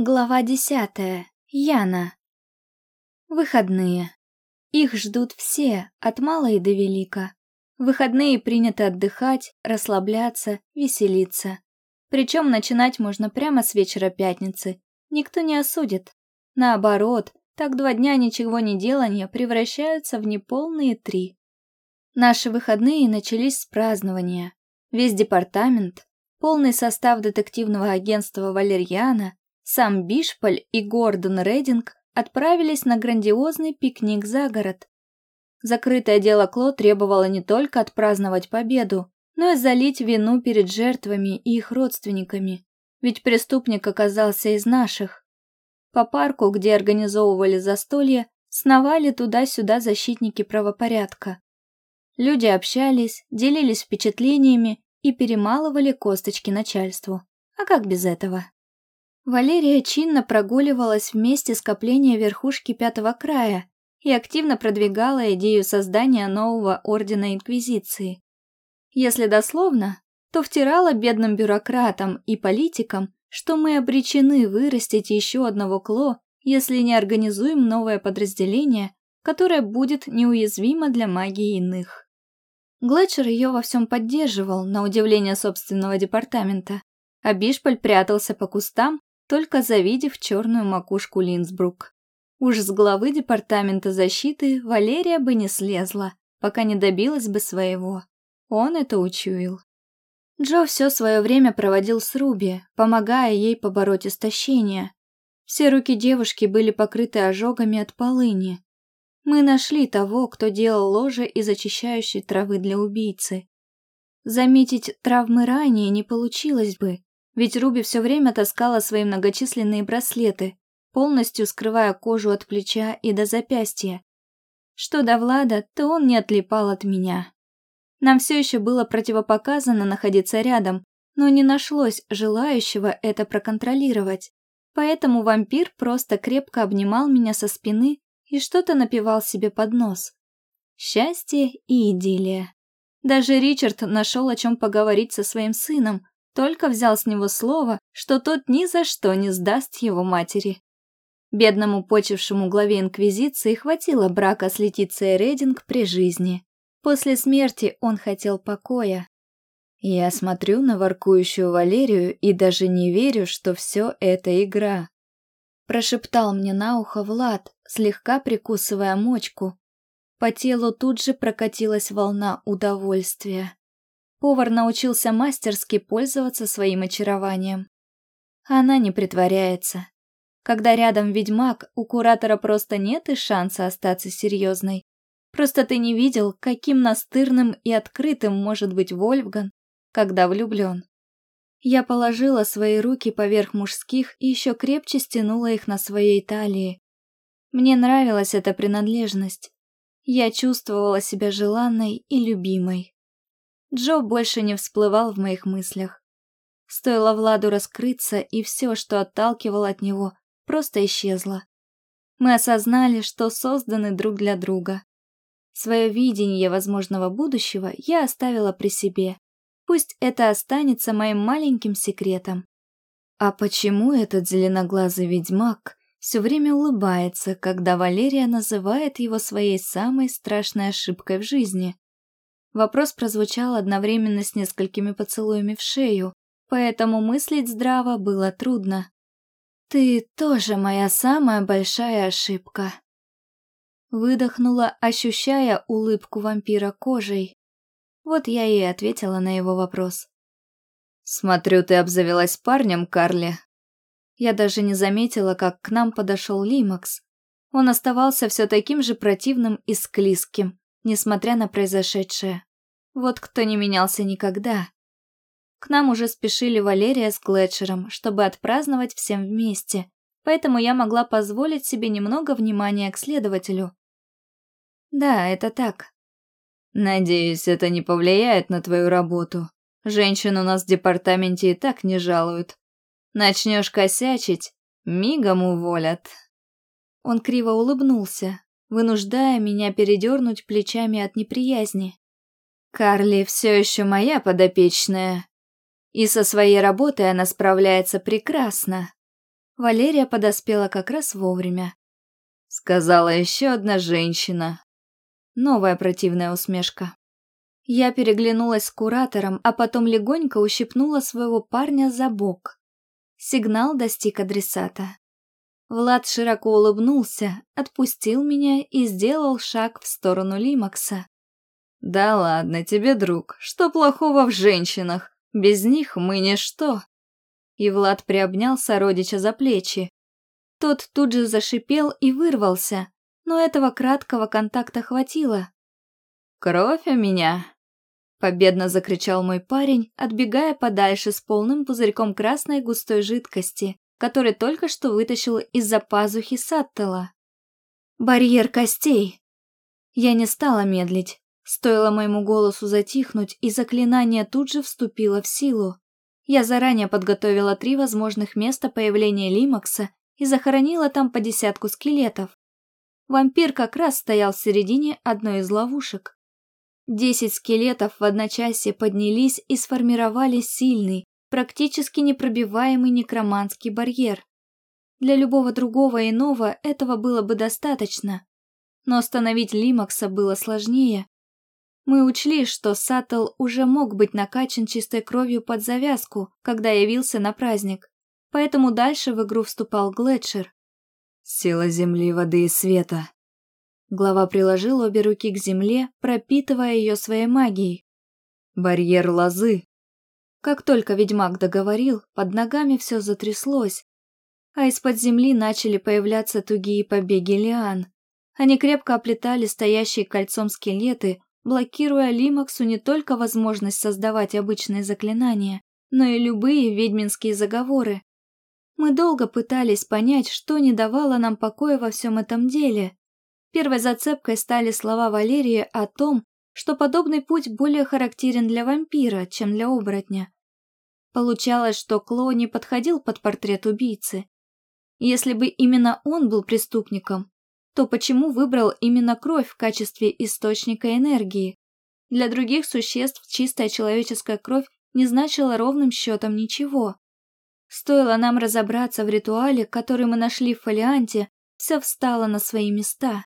Глава десятая. Яна. Выходные. Их ждут все, от мала и до велика. Выходные принято отдыхать, расслабляться, веселиться. Причем начинать можно прямо с вечера пятницы. Никто не осудит. Наоборот, так два дня ничего не делания превращаются в неполные три. Наши выходные начались с празднования. Весь департамент, полный состав детективного агентства «Валерьяна», сам Бишполь и Гордон Рейдинг отправились на грандиозный пикник за город. Закрытое дело Кло требовало не только отпраздновать победу, но и залить вину перед жертвами и их родственниками, ведь преступник оказался из наших. По парку, где организовывали застолье, сновали туда-сюда защитники правопорядка. Люди общались, делились впечатлениями и перемалывали косточки начальству. А как без этого? Валерия чинно прогуливалась вместе скопления верхушки Пятого края и активно продвигала идею создания нового Ордена Инквизиции. Если дословно, то втирала бедным бюрократам и политикам, что мы обречены вырастить еще одного Кло, если не организуем новое подразделение, которое будет неуязвимо для магии иных. Глетчер ее во всем поддерживал, на удивление собственного департамента, а Бишполь прятался по кустам, только завидев черную макушку Линсбрук. Уж с главы департамента защиты Валерия бы не слезла, пока не добилась бы своего. Он это учуял. Джо все свое время проводил с Руби, помогая ей побороть истощение. Все руки девушки были покрыты ожогами от полыни. Мы нашли того, кто делал ложе из очищающей травы для убийцы. Заметить травмы ранее не получилось бы, ведь Руби все время таскала свои многочисленные браслеты, полностью скрывая кожу от плеча и до запястья. Что до Влада, то он не отлипал от меня. Нам все еще было противопоказано находиться рядом, но не нашлось желающего это проконтролировать. Поэтому вампир просто крепко обнимал меня со спины и что-то напевал себе под нос. Счастье и идиллия. Даже Ричард нашел о чем поговорить со своим сыном, только взял с него слово, что тот ни за что не сдаст его матери. Бедному почившему главе Инквизиции хватило брака с Летицией Рейдинг при жизни. После смерти он хотел покоя. Я смотрю на воркующую Валерию и даже не верю, что все это игра. Прошептал мне на ухо Влад, слегка прикусывая мочку. По телу тут же прокатилась волна удовольствия. Повар научился мастерски пользоваться своим очарованием. Она не притворяется. Когда рядом ведьмак, у куратора просто нет и шанса остаться серьезной. Просто ты не видел, каким настырным и открытым может быть Вольфган, когда влюблен. Я положила свои руки поверх мужских и еще крепче стянула их на своей талии. Мне нравилась эта принадлежность. Я чувствовала себя желанной и любимой. Джо больше не всплывал в моих мыслях. Стоило Владу раскрыться, и все, что отталкивало от него, просто исчезло. Мы осознали, что созданы друг для друга. Свое видение возможного будущего я оставила при себе. Пусть это останется моим маленьким секретом. А почему этот зеленоглазый ведьмак все время улыбается, когда Валерия называет его своей самой страшной ошибкой в жизни? Вопрос прозвучал одновременно с несколькими поцелуями в шею, поэтому мыслить здраво было трудно. «Ты тоже моя самая большая ошибка». Выдохнула, ощущая улыбку вампира кожей. Вот я и ответила на его вопрос. «Смотрю, ты обзавелась парнем, Карли». Я даже не заметила, как к нам подошел Лимакс. Он оставался все таким же противным и склизким, несмотря на произошедшее. Вот кто не менялся никогда. К нам уже спешили Валерия с Глетчером, чтобы отпраздновать всем вместе, поэтому я могла позволить себе немного внимания к следователю. Да, это так. Надеюсь, это не повлияет на твою работу. Женщин у нас в департаменте и так не жалуют. Начнешь косячить, мигом уволят. Он криво улыбнулся, вынуждая меня передернуть плечами от неприязни. Карли все еще моя подопечная. И со своей работой она справляется прекрасно. Валерия подоспела как раз вовремя. Сказала еще одна женщина. Новая противная усмешка. Я переглянулась с куратором, а потом легонько ущипнула своего парня за бок. Сигнал достиг адресата. Влад широко улыбнулся, отпустил меня и сделал шаг в сторону Лимакса. «Да ладно тебе, друг, что плохого в женщинах? Без них мы ничто». И Влад приобнял сородича за плечи. Тот тут же зашипел и вырвался, но этого краткого контакта хватило. «Кровь у меня!» Победно закричал мой парень, отбегая подальше с полным пузырьком красной густой жидкости, который только что вытащил из-за пазухи Саттела. Барьер костей. Я не стала медлить. Стоило моему голосу затихнуть, и заклинание тут же вступило в силу. Я заранее подготовила три возможных места появления Лимакса и захоронила там по десятку скелетов. Вампир как раз стоял в середине одной из ловушек. Десять скелетов в одночасье поднялись и сформировали сильный, практически непробиваемый некроманский барьер. Для любого другого иного этого было бы достаточно. Но остановить Лимакса было сложнее. Мы учли, что Саттл уже мог быть накачан чистой кровью под завязку, когда явился на праздник. Поэтому дальше в игру вступал Глетчер. «Сила земли, воды и света», Глава приложил обе руки к земле, пропитывая ее своей магией. «Барьер лозы!» Как только ведьмак договорил, под ногами все затряслось, а из-под земли начали появляться тугие побеги лиан. Они крепко оплетали стоящие кольцом скелеты, блокируя Лимаксу не только возможность создавать обычные заклинания, но и любые ведьминские заговоры. Мы долго пытались понять, что не давало нам покоя во всем этом деле, Первой зацепкой стали слова Валерии о том, что подобный путь более характерен для вампира, чем для оборотня. Получалось, что Кло не подходил под портрет убийцы. Если бы именно он был преступником, то почему выбрал именно кровь в качестве источника энергии? Для других существ чистая человеческая кровь не значила ровным счетом ничего. Стоило нам разобраться в ритуале, который мы нашли в фолианте, все встало на свои места.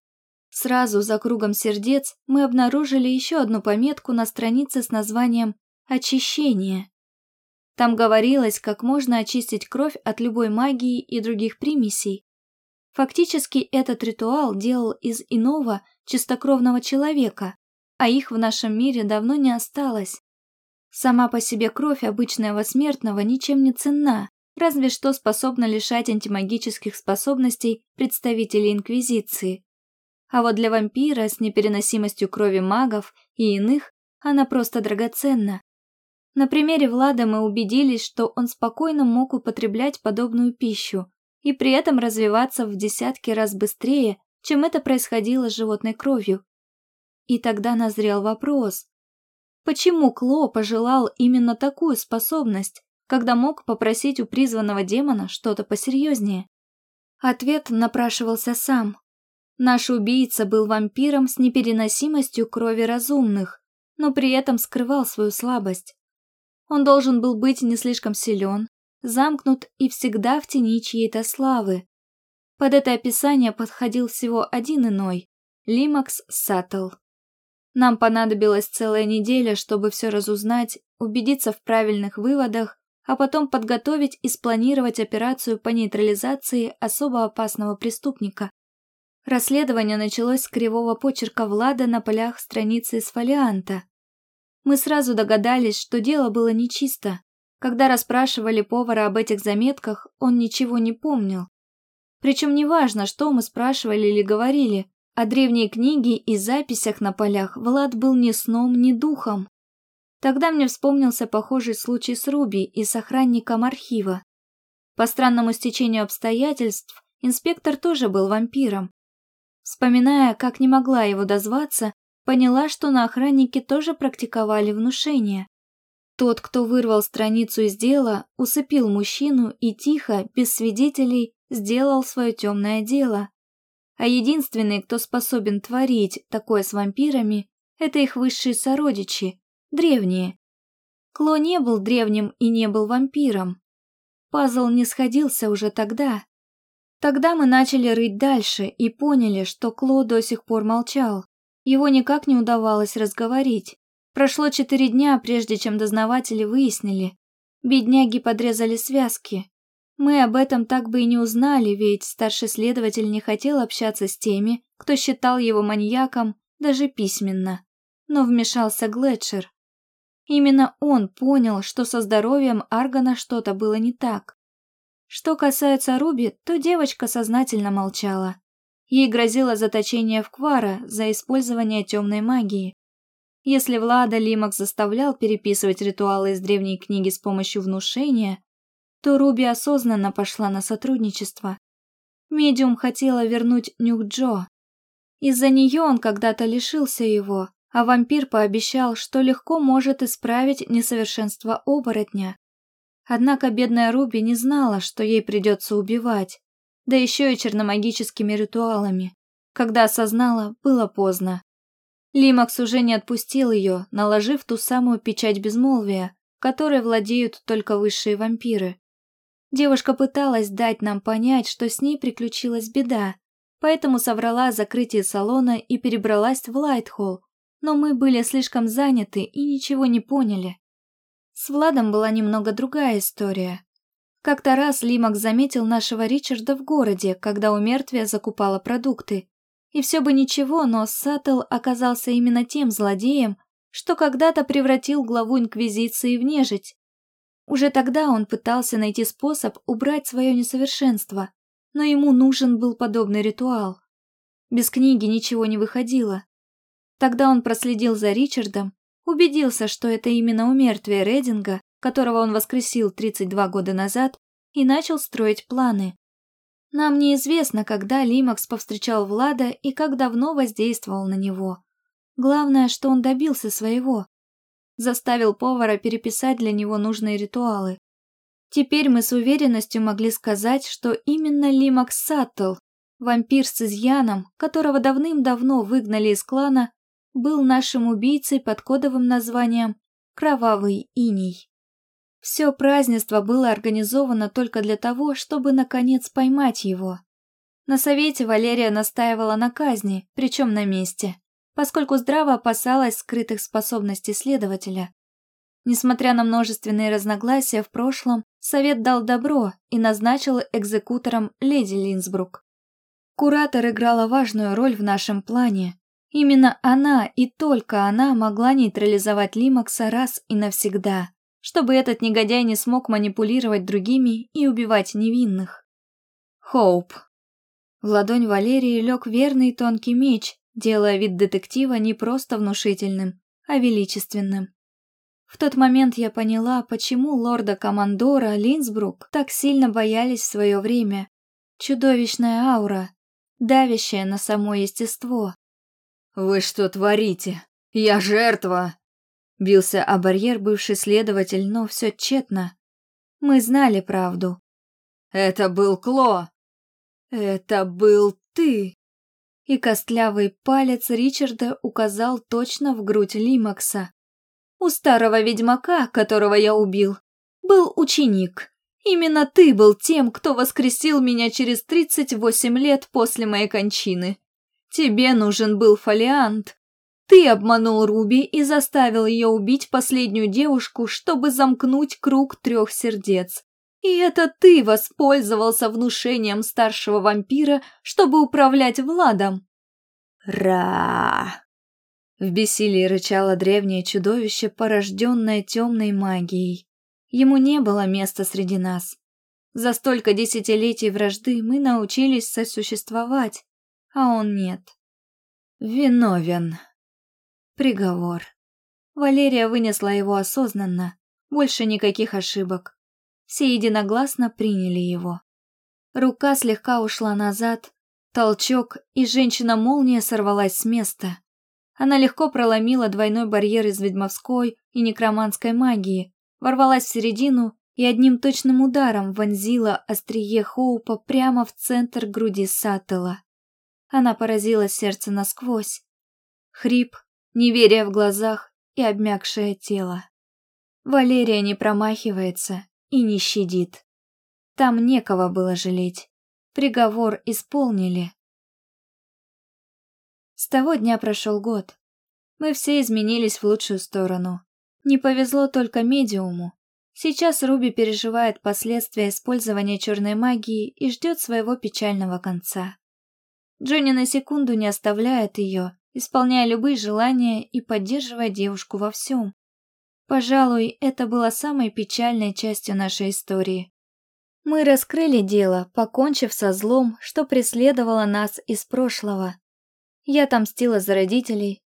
Сразу за кругом сердец мы обнаружили еще одну пометку на странице с названием «Очищение». Там говорилось, как можно очистить кровь от любой магии и других примесей. Фактически этот ритуал делал из иного чистокровного человека, а их в нашем мире давно не осталось. Сама по себе кровь обычного смертного ничем не ценна, разве что способна лишать антимагических способностей представителей Инквизиции. А вот для вампира с непереносимостью крови магов и иных она просто драгоценна. На примере Влада мы убедились, что он спокойно мог употреблять подобную пищу и при этом развиваться в десятки раз быстрее, чем это происходило с животной кровью. И тогда назрел вопрос. Почему Кло пожелал именно такую способность, когда мог попросить у призванного демона что-то посерьезнее? Ответ напрашивался сам. Наш убийца был вампиром с непереносимостью крови разумных, но при этом скрывал свою слабость. Он должен был быть не слишком силен, замкнут и всегда в тени чьей-то славы. Под это описание подходил всего один иной – Лимакс Саттл. Нам понадобилась целая неделя, чтобы все разузнать, убедиться в правильных выводах, а потом подготовить и спланировать операцию по нейтрализации особо опасного преступника. Расследование началось с кривого почерка Влада на полях страницы из фолианта. Мы сразу догадались, что дело было нечисто. Когда расспрашивали повара об этих заметках, он ничего не помнил. Причем неважно, что мы спрашивали или говорили, о древней книге и записях на полях Влад был ни сном, ни духом. Тогда мне вспомнился похожий случай с Руби и с охранником архива. По странному стечению обстоятельств, инспектор тоже был вампиром, Вспоминая, как не могла его дозваться, поняла, что на охраннике тоже практиковали внушение. Тот, кто вырвал страницу из дела, усыпил мужчину и тихо, без свидетелей, сделал свое темное дело. А единственный, кто способен творить такое с вампирами, это их высшие сородичи, древние. Кло не был древним и не был вампиром. Пазл не сходился уже тогда. Тогда мы начали рыть дальше и поняли, что Кло до сих пор молчал. Его никак не удавалось разговорить. Прошло четыре дня, прежде чем дознаватели выяснили. Бедняги подрезали связки. Мы об этом так бы и не узнали, ведь старший следователь не хотел общаться с теми, кто считал его маньяком, даже письменно. Но вмешался Глетчер. Именно он понял, что со здоровьем Аргана что-то было не так. Что касается Руби, то девочка сознательно молчала. Ей грозило заточение в Квара за использование темной магии. Если Влада Лимак заставлял переписывать ритуалы из древней книги с помощью внушения, то Руби осознанно пошла на сотрудничество. Медиум хотела вернуть Нюк Джо. Из-за нее он когда-то лишился его, а вампир пообещал, что легко может исправить несовершенство оборотня. Однако бедная Руби не знала, что ей придется убивать, да еще и черномагическими ритуалами. Когда осознала, было поздно. Лимакс уже не отпустил ее, наложив ту самую печать безмолвия, которой владеют только высшие вампиры. Девушка пыталась дать нам понять, что с ней приключилась беда, поэтому соврала о закрытии салона и перебралась в Лайтхолл, но мы были слишком заняты и ничего не поняли. С Владом была немного другая история. Как-то раз Лимак заметил нашего Ричарда в городе, когда умертвие закупало продукты. И все бы ничего, но Саттл оказался именно тем злодеем, что когда-то превратил главу Инквизиции в нежить. Уже тогда он пытался найти способ убрать свое несовершенство, но ему нужен был подобный ритуал. Без книги ничего не выходило. Тогда он проследил за Ричардом, убедился, что это именно у мертвия Рединга, которого он воскресил 32 года назад, и начал строить планы. Нам неизвестно, когда Лимакс повстречал Влада и как давно воздействовал на него. Главное, что он добился своего. Заставил повара переписать для него нужные ритуалы. Теперь мы с уверенностью могли сказать, что именно Лимакс Саттл, вампир с изъяном, которого давным-давно выгнали из клана, был нашим убийцей под кодовым названием «Кровавый иней». Все празднество было организовано только для того, чтобы наконец поймать его. На совете Валерия настаивала на казни, причем на месте, поскольку здраво опасалась скрытых способностей следователя. Несмотря на множественные разногласия в прошлом, совет дал добро и назначил экзекутором леди Линсбрук. Куратор играла важную роль в нашем плане, Именно она и только она могла нейтрализовать Лимакса раз и навсегда, чтобы этот негодяй не смог манипулировать другими и убивать невинных. Хоуп. В ладонь Валерии лег верный тонкий меч, делая вид детектива не просто внушительным, а величественным. В тот момент я поняла, почему лорда-командора Линсбрук так сильно боялись в свое время. Чудовищная аура, давящая на само естество. «Вы что творите? Я жертва!» Бился о барьер бывший следователь, но все тщетно. Мы знали правду. «Это был Кло!» «Это был ты!» И костлявый палец Ричарда указал точно в грудь Лимакса. «У старого ведьмака, которого я убил, был ученик. Именно ты был тем, кто воскресил меня через 38 лет после моей кончины. Тебе нужен был фолиант. Ты обманул Руби и заставил ее убить последнюю девушку, чтобы замкнуть круг трех сердец. И это ты воспользовался внушением старшего вампира, чтобы управлять Владом. Ра! В бессилии рычало древнее чудовище, порожденное темной магией. Ему не было места среди нас. За столько десятилетий вражды мы научились сосуществовать а он нет. Виновен. Приговор. Валерия вынесла его осознанно. Больше никаких ошибок. Все единогласно приняли его. Рука слегка ушла назад, толчок, и женщина-молния сорвалась с места. Она легко проломила двойной барьер из ведьмовской и некроманской магии, ворвалась в середину и одним точным ударом вонзила острие Хоупа прямо в центр груди Саттела. Она поразила сердце насквозь. Хрип, неверие в глазах и обмякшее тело. Валерия не промахивается и не щадит. Там некого было жалеть. Приговор исполнили. С того дня прошел год. Мы все изменились в лучшую сторону. Не повезло только медиуму. Сейчас Руби переживает последствия использования черной магии и ждет своего печального конца. Джонни на секунду не оставляет ее, исполняя любые желания и поддерживая девушку во всем. Пожалуй, это было самой печальной частью нашей истории. Мы раскрыли дело, покончив со злом, что преследовало нас из прошлого. Я отомстила за родителей,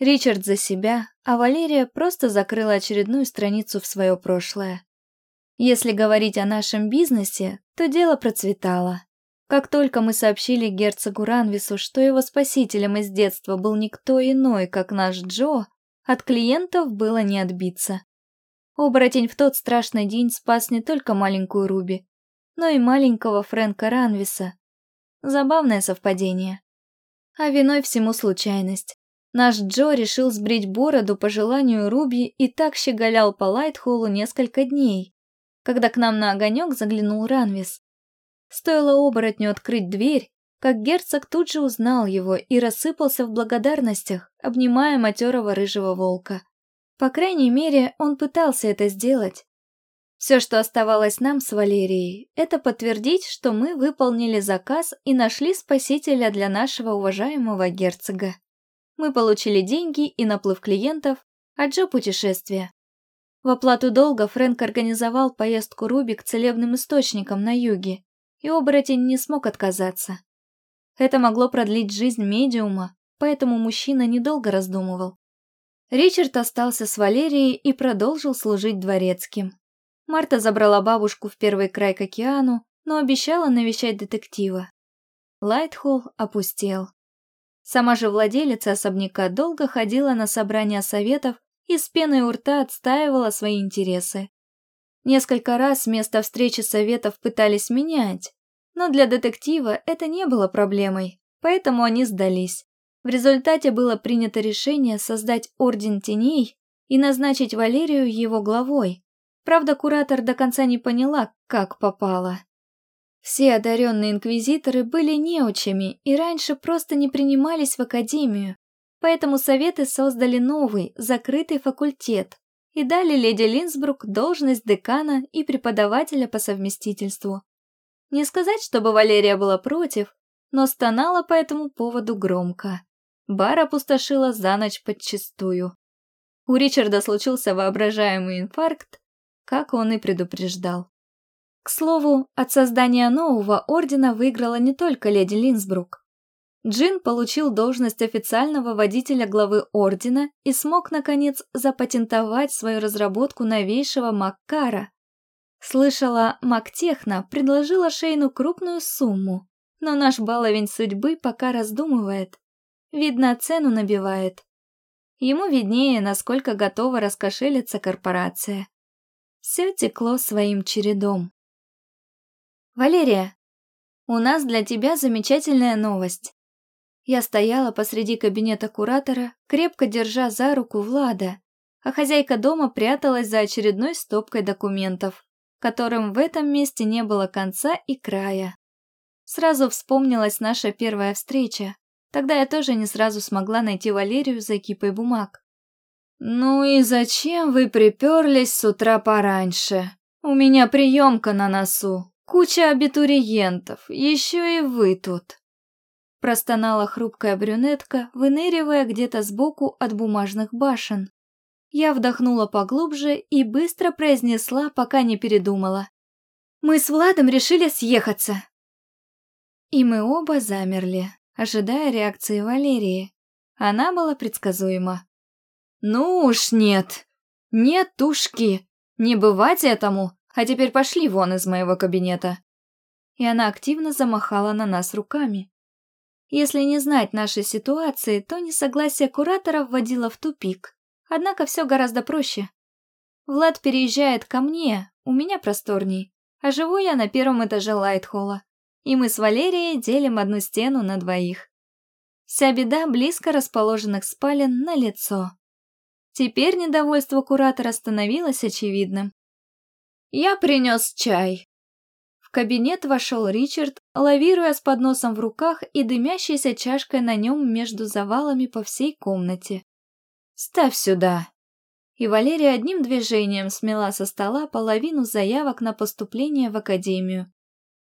Ричард за себя, а Валерия просто закрыла очередную страницу в свое прошлое. Если говорить о нашем бизнесе, то дело процветало. Как только мы сообщили герцогу Ранвису, что его спасителем из детства был никто иной, как наш Джо, от клиентов было не отбиться. Оборотень в тот страшный день спас не только маленькую Руби, но и маленького Фрэнка Ранвиса. Забавное совпадение. А виной всему случайность. Наш Джо решил сбрить бороду по желанию Руби и так щеголял по Лайтхоллу несколько дней, когда к нам на огонек заглянул Ранвис. Стоило оборотню открыть дверь, как герцог тут же узнал его и рассыпался в благодарностях, обнимая матерого рыжего волка. По крайней мере, он пытался это сделать. Все, что оставалось нам с Валерией, это подтвердить, что мы выполнили заказ и нашли спасителя для нашего уважаемого герцога. Мы получили деньги и наплыв клиентов, а Джо путешествие. В оплату долга Фрэнк организовал поездку Руби к целебным источникам на юге, и оборотень не смог отказаться. Это могло продлить жизнь медиума, поэтому мужчина недолго раздумывал. Ричард остался с Валерией и продолжил служить дворецким. Марта забрала бабушку в первый край к океану, но обещала навещать детектива. Лайтхолл опустел. Сама же владелица особняка долго ходила на собрания советов и с пеной у рта отстаивала свои интересы. Несколько раз место встречи советов пытались менять, но для детектива это не было проблемой, поэтому они сдались. В результате было принято решение создать Орден Теней и назначить Валерию его главой. Правда, куратор до конца не поняла, как попало. Все одаренные инквизиторы были неучами и раньше просто не принимались в академию, поэтому советы создали новый, закрытый факультет и дали леди Линсбрук должность декана и преподавателя по совместительству. Не сказать, чтобы Валерия была против, но стонала по этому поводу громко. Бар опустошила за ночь подчистую. У Ричарда случился воображаемый инфаркт, как он и предупреждал. К слову, от создания нового ордена выиграла не только леди Линсбрук. Джин получил должность официального водителя главы ордена и смог, наконец, запатентовать свою разработку новейшего Маккара. Слышала, Мактехна предложила Шейну крупную сумму, но наш баловень судьбы пока раздумывает. Видно, цену набивает. Ему виднее, насколько готова раскошелиться корпорация. Все текло своим чередом. «Валерия, у нас для тебя замечательная новость». Я стояла посреди кабинета куратора, крепко держа за руку Влада, а хозяйка дома пряталась за очередной стопкой документов, которым в этом месте не было конца и края. Сразу вспомнилась наша первая встреча. Тогда я тоже не сразу смогла найти Валерию за кипой бумаг. «Ну и зачем вы приперлись с утра пораньше? У меня приемка на носу», Куча абитуриентов, еще и вы тут. Простонала хрупкая брюнетка, выныривая где-то сбоку от бумажных башен. Я вдохнула поглубже и быстро произнесла, пока не передумала. Мы с Владом решили съехаться. И мы оба замерли, ожидая реакции Валерии. Она была предсказуема. «Ну уж нет! Нет тушки! Не бывать этому! А теперь пошли вон из моего кабинета. И она активно замахала на нас руками. Если не знать нашей ситуации, то несогласие куратора вводило в тупик. Однако все гораздо проще. Влад переезжает ко мне, у меня просторней, а живу я на первом этаже Лайтхолла. И мы с Валерией делим одну стену на двоих. Вся беда близко расположенных спален на лицо. Теперь недовольство куратора становилось очевидным. «Я принес чай». В кабинет вошел Ричард, лавируя с подносом в руках и дымящейся чашкой на нем между завалами по всей комнате. «Ставь сюда!» И Валерия одним движением смела со стола половину заявок на поступление в академию.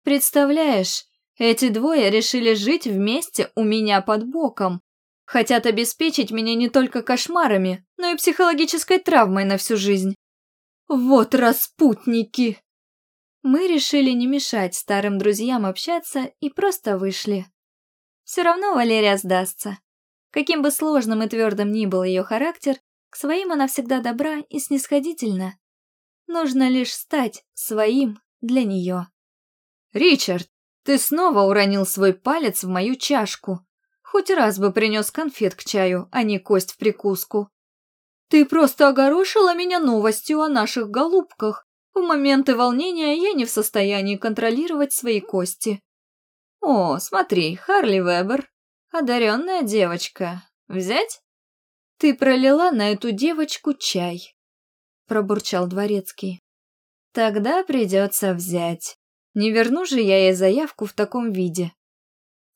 «Представляешь, эти двое решили жить вместе у меня под боком. Хотят обеспечить меня не только кошмарами, но и психологической травмой на всю жизнь. Вот распутники!» Мы решили не мешать старым друзьям общаться и просто вышли. Все равно Валерия сдастся. Каким бы сложным и твердым ни был ее характер, к своим она всегда добра и снисходительна. Нужно лишь стать своим для нее. «Ричард, ты снова уронил свой палец в мою чашку. Хоть раз бы принес конфет к чаю, а не кость в прикуску. Ты просто огорошила меня новостью о наших голубках. В моменты волнения я не в состоянии контролировать свои кости. О, смотри, Харли Вебер. Одаренная девочка. Взять? Ты пролила на эту девочку чай. Пробурчал дворецкий. Тогда придется взять. Не верну же я ей заявку в таком виде.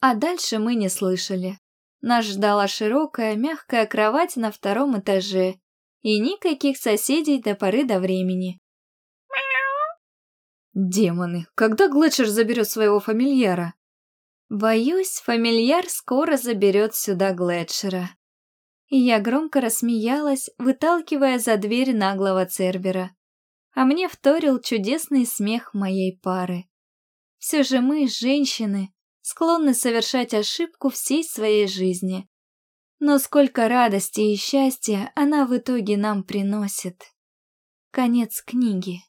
А дальше мы не слышали. Нас ждала широкая, мягкая кровать на втором этаже и никаких соседей до поры до времени. Демоны, когда Глетчер заберет своего фамильяра? Боюсь, фамильяр скоро заберет сюда Глетчера. И я громко рассмеялась, выталкивая за дверь наглого Цербера. А мне вторил чудесный смех моей пары. Все же мы, женщины, склонны совершать ошибку всей своей жизни. Но сколько радости и счастья она в итоге нам приносит. Конец книги.